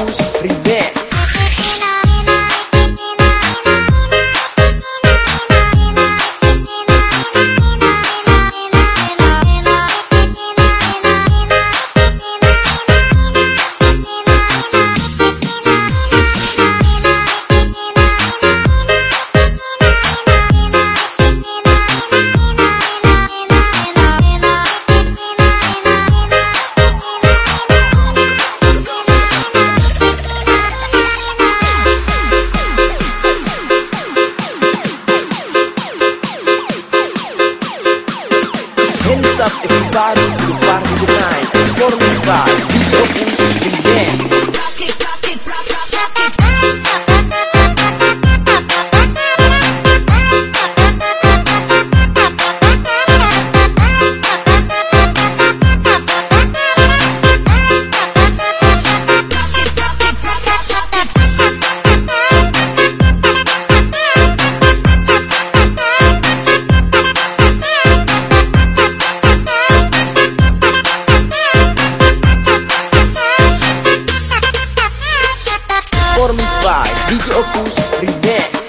house. Opus Remix